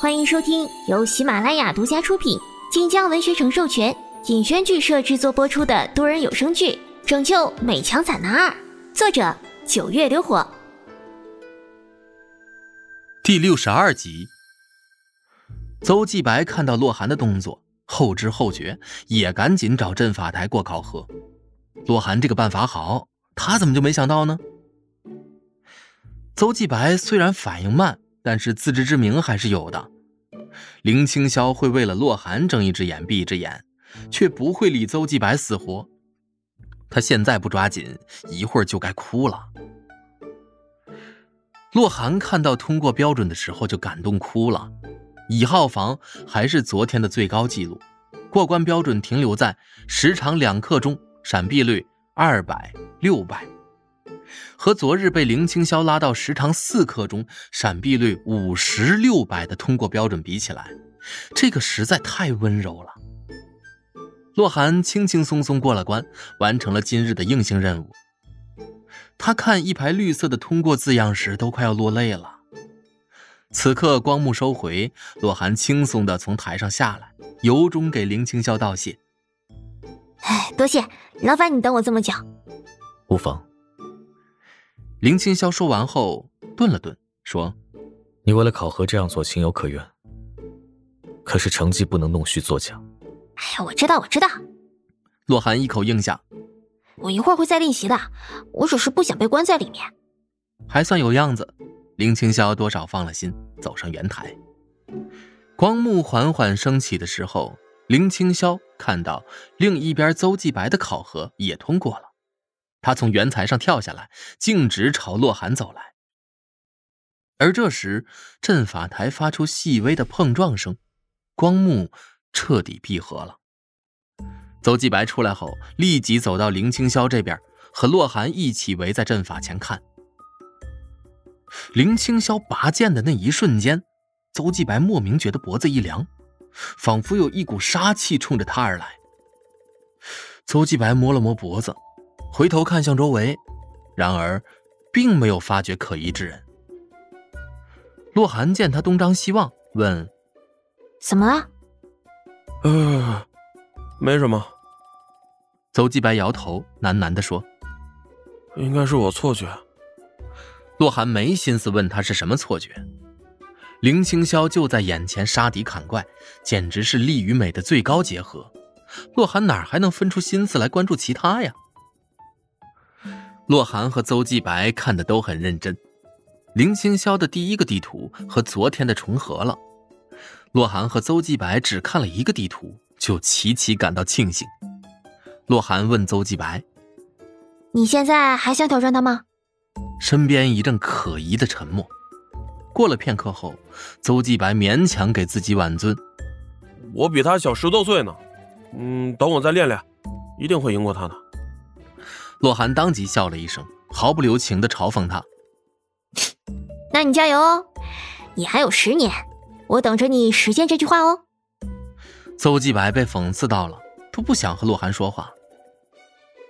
欢迎收听由喜马拉雅独家出品、晋江文学城授权、尹轩剧社制作播出的多人有声剧《拯救美强惨男二》，作者九月流火，第六十二集。邹继白看到洛寒的动作，后知后觉，也赶紧找阵法台过考核。洛寒这个办法好，他怎么就没想到呢？邹继白虽然反应慢。但是自知之明还是有的。林青霄会为了洛寒睁一只眼闭一只眼，却不会理邹继白死活。他现在不抓紧，一会儿就该哭了。洛寒看到通过标准的时候就感动哭了。乙号房还是昨天的最高纪录，过关标准停留在时长两刻钟，闪避率二百六百。和昨日被林青霄拉到时长四刻钟、闪避率五十六百的通过标准比起来，这个实在太温柔了。洛寒轻轻松松过了关，完成了今日的硬性任务。他看一排绿色的通过字样时，都快要落泪了。此刻光幕收回，洛寒轻松地从台上下来，由衷给林青霄道谢：“哎，多谢，劳烦你等我这么久。”无妨。林青霄说完后顿了顿，说：“你为了考核这样做情有可原，可是成绩不能弄虚作假。”哎呀，我知道，我知道。洛寒一口应下：“我一会儿会再练习的，我只是不想被关在里面。”还算有样子。林青霄多少放了心，走上圆台。光幕缓缓升起的时候，林青霄看到另一边邹继白的考核也通过了。他从圆台上跳下来，径直朝洛寒走来。而这时，阵法台发出细微的碰撞声，光幕彻底闭合了。邹继白出来后，立即走到林青霄这边，和洛寒一起围在阵法前看。林青霄拔剑的那一瞬间，邹继白莫名觉得脖子一凉，仿佛有一股杀气冲着他而来。邹继白摸了摸脖子。回头看向周围，然而，并没有发觉可疑之人。洛寒见他东张西望，问：“怎么了？”“呃，没什么。”邹继白摇头，喃喃地说：“应该是我错觉。”洛寒没心思问他是什么错觉。林清霄就在眼前杀敌砍怪，简直是力与美的最高结合。洛寒哪还能分出心思来关注其他呀？洛寒和邹继白看的都很认真，林清霄的第一个地图和昨天的重合了。洛寒和邹继白只看了一个地图，就齐齐感到庆幸。洛寒问邹继白：“你现在还想挑战他吗？”身边一阵可疑的沉默。过了片刻后，邹继白勉强给自己挽尊：“我比他小十多岁呢，嗯，等我再练练，一定会赢过他的。”洛寒当即笑了一声，毫不留情的嘲讽他：“那你加油哦，你还有十年，我等着你实现这句话哦。”邹继白被讽刺到了，都不想和洛寒说话。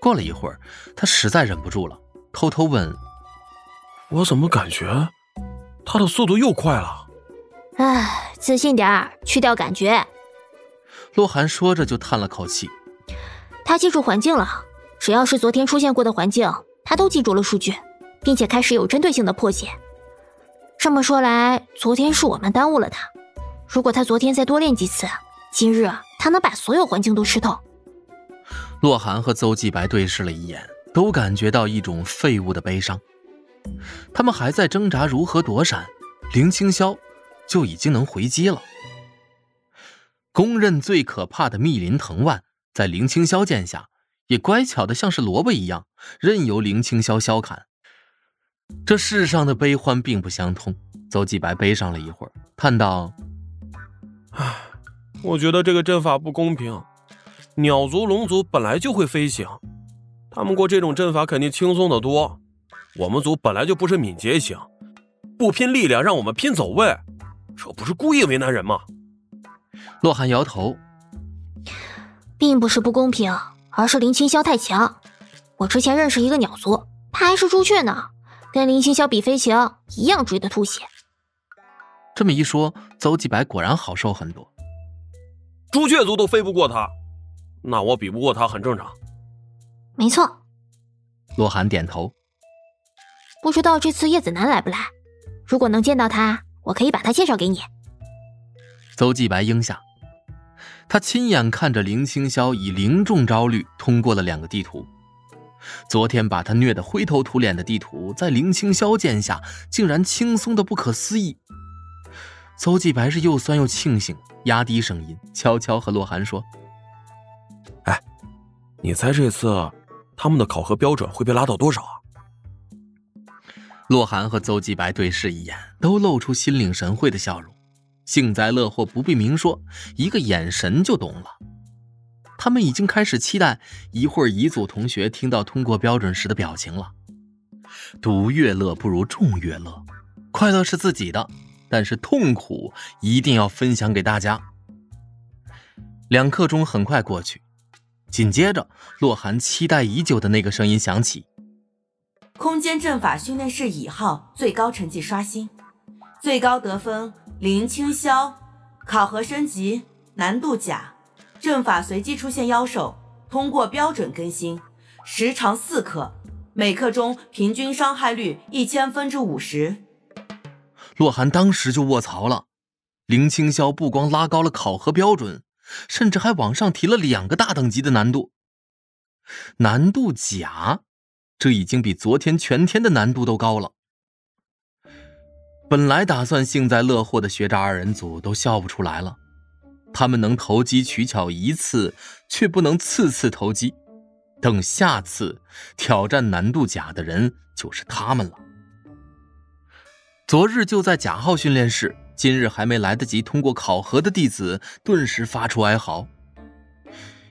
过了一会儿，他实在忍不住了，偷偷问：“我怎么感觉他的速度又快了？”哎，自信点儿，去掉感觉。洛寒说着就叹了口气：“他记住环境了。”只要是昨天出现过的环境，他都记住了数据，并且开始有针对性的破解。这么说来，昨天是我们耽误了他。如果他昨天再多练几次，今日他能把所有环境都吃透。洛寒和邹继白对视了一眼，都感觉到一种废物的悲伤。他们还在挣扎如何躲闪，林青霄就已经能回击了。公认最可怕的密林藤蔓，在林青霄剑下。也乖巧的像是萝卜一样，任由林青霄削砍。这世上的悲欢并不相通。邹继白悲伤了一会儿，叹道：“唉，我觉得这个阵法不公平。鸟族、龙族本来就会飞行，他们过这种阵法肯定轻松的多。我们族本来就不是敏捷型，不拼力量，让我们拼走位，这不是故意为难人吗？”洛寒摇头：“并不是不公平。”而是林青霄太强，我之前认识一个鸟族，他还是朱雀呢，跟林青霄比飞行一样追的吐血。这么一说，邹继白果然好受很多。朱雀族都飞不过他，那我比不过他很正常。没错，洛寒点头。不知道这次叶子楠来不来？如果能见到他，我可以把他介绍给你。邹继白应下，他亲眼看着林清霄以零中招率通过了两个地图。昨天把他虐得灰头土脸的地图，在林清霄剑下竟然轻松的不可思议。邹继白是又酸又庆幸，压低声音，悄悄和洛寒说：“哎，你猜这次他们的考核标准会被拉到多少啊？”洛寒和邹继白对视一眼，都露出心领神会的笑容。幸灾乐祸不必明说，一个眼神就懂了。他们已经开始期待一会儿彝族同学听到通过标准时的表情了。独乐乐不如众乐乐，快乐是自己的，但是痛苦一定要分享给大家。两刻钟很快过去，紧接着，洛寒期待已久的那个声音响起。空间阵法训练室乙号最高成绩刷新，最高得分林清霄，考核升级难度甲，阵法随机出现妖兽，通过标准更新，时长四刻，每刻钟平均伤害率一千分之五十。洛寒当时就卧槽了，林清霄不光拉高了考核标准，甚至还往上提了两个大等级的难度，难度甲。这已经比昨天全天的难度都高了。本来打算幸灾乐祸的学渣二人组都笑不出来了，他们能投机取巧一次，却不能次次投机。等下次挑战难度甲的人就是他们了。昨日就在甲号训练室，今日还没来得及通过考核的弟子顿时发出哀嚎。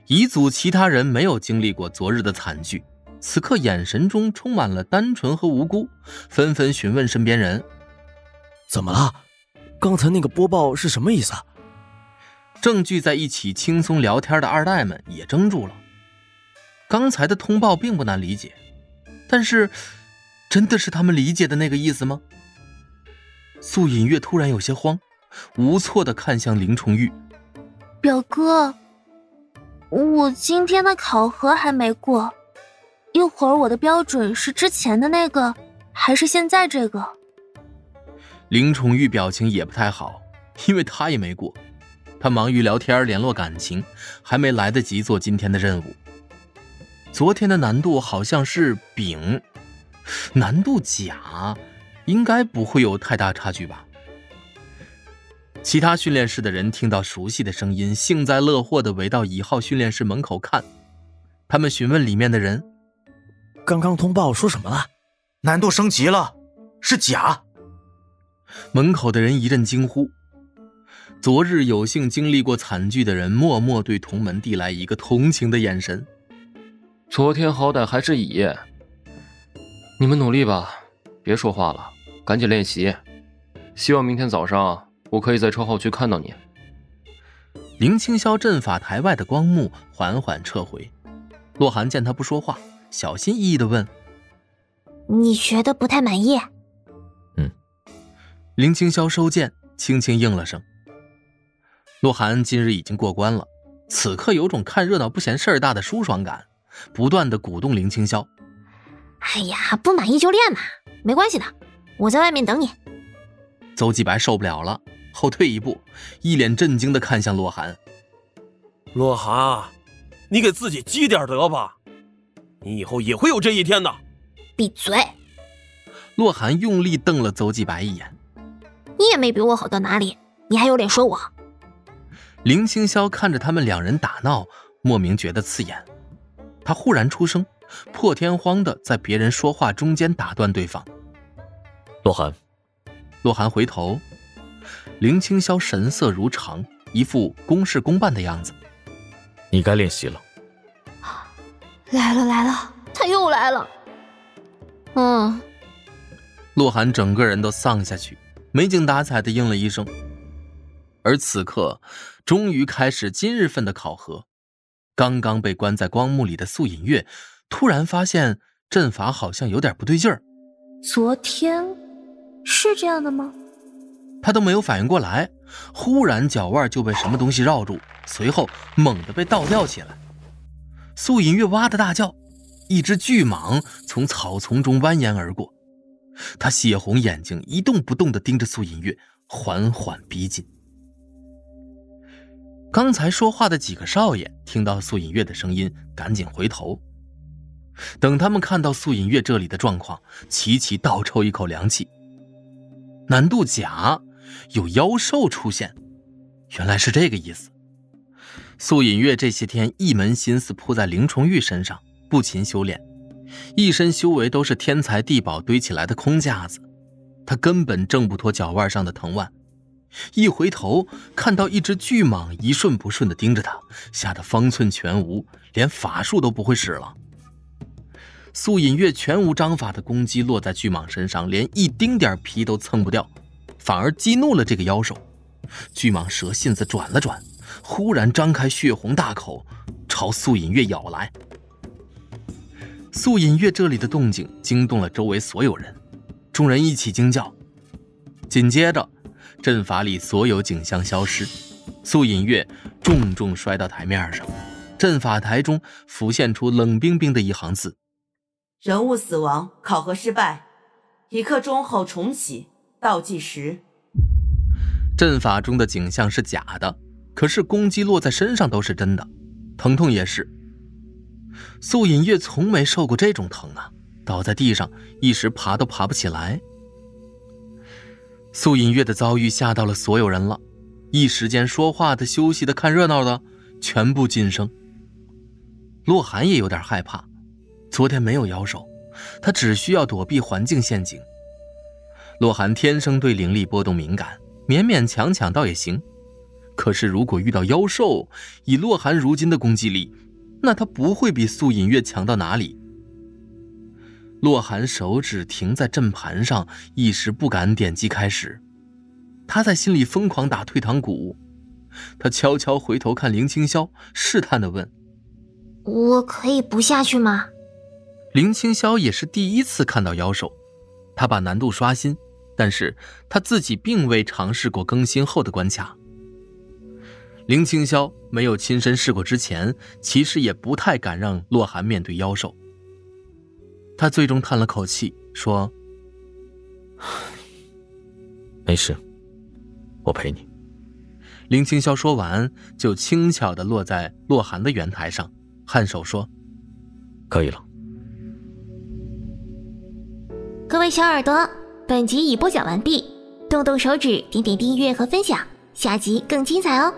乙组其他人没有经历过昨日的惨剧。此刻眼神中充满了单纯和无辜，纷纷询问身边人：“怎么了？刚才那个播报是什么意思？”正聚在一起轻松聊天的二代们也怔住了。刚才的通报并不难理解，但是，真的是他们理解的那个意思吗？素隐月突然有些慌，无措的看向林崇玉：“表哥，我今天的考核还没过。”一会儿我的标准是之前的那个，还是现在这个？林崇玉表情也不太好，因为他也没过，他忙于聊天联络感情，还没来得及做今天的任务。昨天的难度好像是丙，难度甲，应该不会有太大差距吧？其他训练室的人听到熟悉的声音，幸灾乐祸的围到一号训练室门口看，他们询问里面的人。刚刚通报说什么了？难度升级了，是甲。门口的人一阵惊呼。昨日有幸经历过惨剧的人，默默对同门递来一个同情的眼神。昨天好歹还是乙，你们努力吧，别说话了，赶紧练习。希望明天早上我可以在车后区看到你。林清霄阵法台外的光幕缓缓撤回，洛寒见他不说话。小心翼翼的问：“你觉得不太满意？”“嗯。”林清霄收剑，轻轻应了声。洛寒今日已经过关了，此刻有种看热闹不嫌事儿大的舒爽感，不断的鼓动林清霄：“哎呀，不满意就练嘛，没关系的，我在外面等你。”邹继白受不了了，后退一步，一脸震惊的看向洛寒：“洛寒，你给自己积点德吧。”你以后也会有这一天的。闭嘴！洛寒用力瞪了邹继白一眼。你也没比我好到哪里，你还有脸说我？林清霄看着他们两人打闹，莫名觉得刺眼。他忽然出声，破天荒的在别人说话中间打断对方。洛寒。洛寒回头，林清霄神色如常，一副公事公办的样子。你该练习了。来了来了，他又来了。嗯，洛寒整个人都丧下去，没精打采的应了一声。而此刻，终于开始今日份的考核。刚刚被关在光幕里的素隐月，突然发现阵法好像有点不对劲儿。昨天是这样的吗？他都没有反应过来，忽然脚腕就被什么东西绕住，随后猛地被倒吊起来。素隐月哇的大叫，一只巨蟒从草丛中蜿蜒而过，他血红眼睛一动不动地盯着苏隐月，缓缓逼近。刚才说话的几个少爷听到苏隐月的声音，赶紧回头。等他们看到苏隐月这里的状况，齐齐倒抽一口凉气。难度甲有妖兽出现，原来是这个意思。苏隐月这些天一门心思扑在林重玉身上，不勤修炼，一身修为都是天才地宝堆起来的空架子，他根本挣不脱脚腕上的藤蔓。一回头看到一只巨蟒一瞬不瞬地盯着他，吓得方寸全无，连法术都不会使了。素隐月全无章法的攻击落在巨蟒身上，连一丁点皮都蹭不掉，反而激怒了这个妖兽。巨蟒蛇信子转了转，忽然张开血红大口，朝素隐月咬来。素隐月这里的动静惊动了周围所有人，众人一起惊叫。紧接着，阵法里所有景象消失，素隐月重重摔到台面上，阵法台中浮现出冷冰冰的一行字。人物死亡，考核失败，一刻钟后重启，倒计时。阵法中的景象是假的，可是攻击落在身上都是真的，疼痛也是。素隐月从没受过这种疼啊，倒在地上一时爬都爬不起来。素隐月的遭遇吓到了所有人了，一时间说话的、休息的、看热闹的全部噤声。洛寒也有点害怕。昨天没有妖兽，他只需要躲避环境陷阱。洛寒天生对灵力波动敏感，勉勉强强倒也行。可是如果遇到妖兽，以洛寒如今的攻击力，那他不会比素隐月强到哪里。洛寒手指停在阵盘上，一时不敢点击开始。他在心里疯狂打退堂鼓。他悄悄回头看林清霄，试探地问：“我可以不下去吗？”林清霄也是第一次看到妖兽，他把难度刷新，但是他自己并未尝试过更新后的关卡。林清霄没有亲身试过之前，其实也不太敢让洛寒面对妖兽。他最终叹了口气，说：“没事，我陪你。”林清霄说完，就轻巧的落在洛寒的圆台上，颔首说：“可以了。”各位小耳朵，本集已播讲完毕，动动手指，点点订阅和分享，下集更精彩哦！